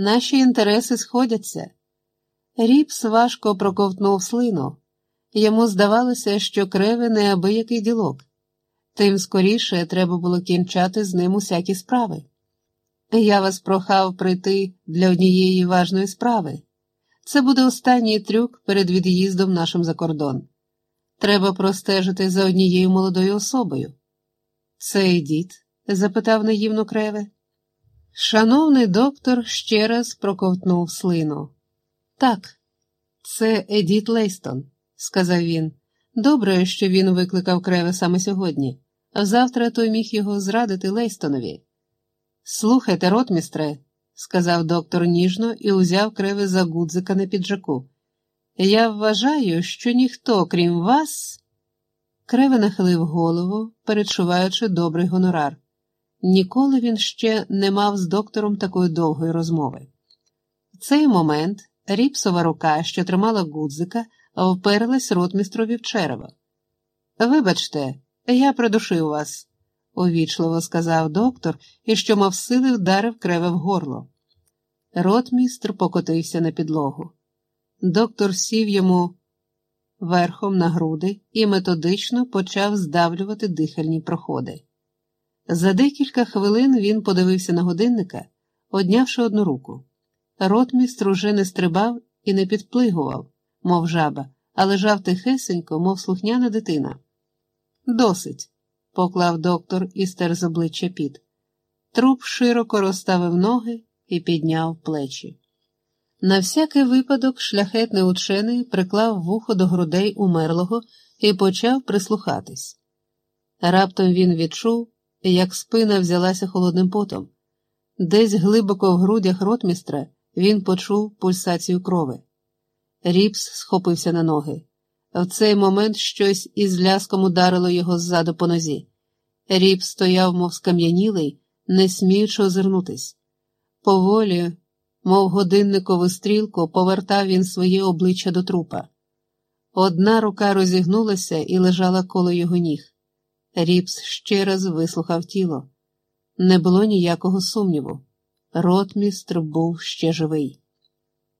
Наші інтереси сходяться. Ріпс важко проковтнув слину. Йому здавалося, що креви неабиякий ділок, тим скоріше треба було кінчати з ним усякі справи. Я вас прохав прийти для однієї важної справи. Це буде останній трюк перед від'їздом нашим за кордон. Треба простежити за однією молодою особою. Це дід? запитав наївно креве. Шановний доктор ще раз проковтнув слину. Так, це Едіт Лейстон, сказав він. Добре, що він викликав креве саме сьогодні, а завтра той міг його зрадити Лейстонові. Слухайте, ротмістре, сказав доктор ніжно і узяв креви за гудзика на піджаку. Я вважаю, що ніхто, крім вас. Креве нахилив голову, передчуваючи добрий гонорар. Ніколи він ще не мав з доктором такої довгої розмови. В цей момент ріпсова рука, що тримала гудзика, вперлась ротмістрові в черево. Вибачте, я придушив вас, увічливо сказав доктор і що мав сили вдарив креве в горло. Ротмістр покотився на підлогу. Доктор сів йому верхом на груди і методично почав здавлювати дихальні проходи. За декілька хвилин він подивився на годинника, однявши одну руку. Ротмістр уже не стрибав і не підплигував, мов жаба, а лежав тихесенько, мов слухняна дитина. Досить, поклав доктор і стер з обличчя під. Труп широко розставив ноги і підняв плечі. На всякий випадок шляхетний учений приклав вухо до грудей умерлого і почав прислухатись. Раптом він відчув, як спина взялася холодним потом. Десь глибоко в грудях ротмістра він почув пульсацію крови. Ріпс схопився на ноги. В цей момент щось із ляском ударило його ззаду по нозі. Ріпс стояв, мов скам'янілий, не сміючи озирнутись. Поволі, мов годинникову стрілку, повертав він своє обличчя до трупа. Одна рука розігнулася і лежала коло його ніг. Ріпс ще раз вислухав тіло. Не було ніякого сумніву. Ротмістр був ще живий.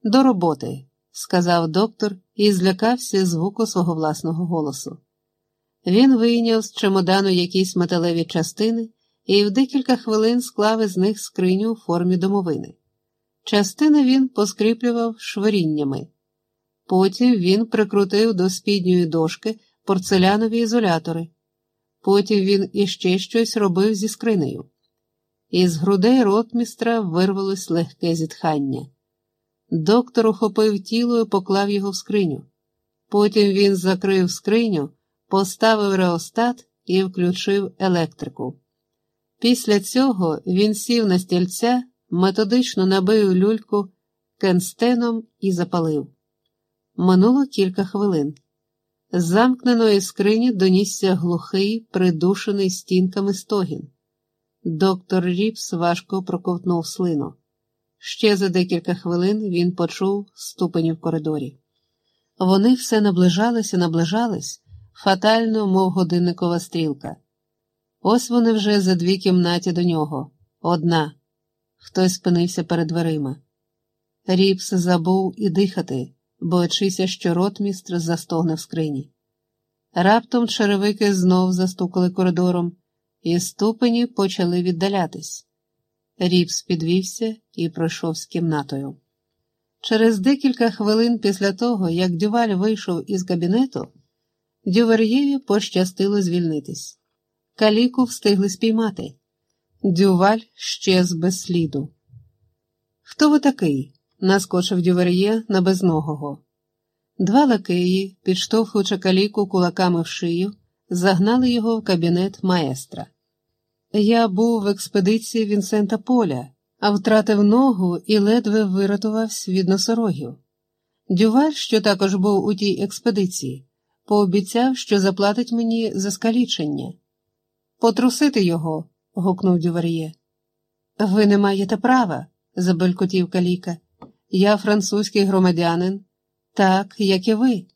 До роботи, сказав доктор і злякався звуку свого власного голосу. Він вийняв з чемодану якісь металеві частини і в декілька хвилин склав із них скриню у формі домовини. Частини він поскріплював шворіннями. Потім він прикрутив до спідньої дошки порцелянові ізолятори. Потім він іще щось робив зі скринею. Із грудей ротмістра вирвалось легке зітхання. Доктор ухопив тіло і поклав його в скриню. Потім він закрив скриню, поставив реостат і включив електрику. Після цього він сів на стільця, методично набив люльку кенстеном і запалив. Минуло кілька хвилин. З замкненої скрині донісся глухий, придушений стінками стогін. Доктор Ріпс важко проковтнув слину. Ще за декілька хвилин він почув ступені в коридорі. Вони все наближались і наближались, фатально, мов годинникова стрілка. Ось вони вже за дві кімнаті до нього. Одна. Хтось спинився перед дверима. Ріпс забув і дихати, боячися, що ротмістр застогне в скрині. Раптом черевики знов застукали коридором, і ступені почали віддалятись. Ріпс підвівся і пройшов з кімнатою. Через декілька хвилин після того, як Дюваль вийшов із кабінету, Дювер'єві пощастило звільнитись. Каліку встигли спіймати. Дюваль щез без сліду. Хто ви такий? Наскочив Дювер'є на безногого. Два лакеї, підштовхуючи каліку кулаками в шию, загнали його в кабінет маестра. Я був в експедиції Вінсента Поля, а втратив ногу і ледве вирятувався від носорогів. Дюваль, що також був у тій експедиції, пообіцяв, що заплатить мені за скалічення. Потрусити його. гукнув Дювар'є. Ви не маєте права, забелькотів каліка. Я французький громадянин, так, як і ви.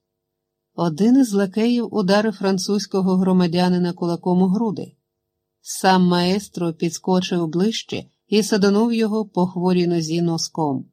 Один із лакеїв ударив французького громадянина кулаком у груди. Сам маестро підскочив ближче і садонув його по хворій нозі носком.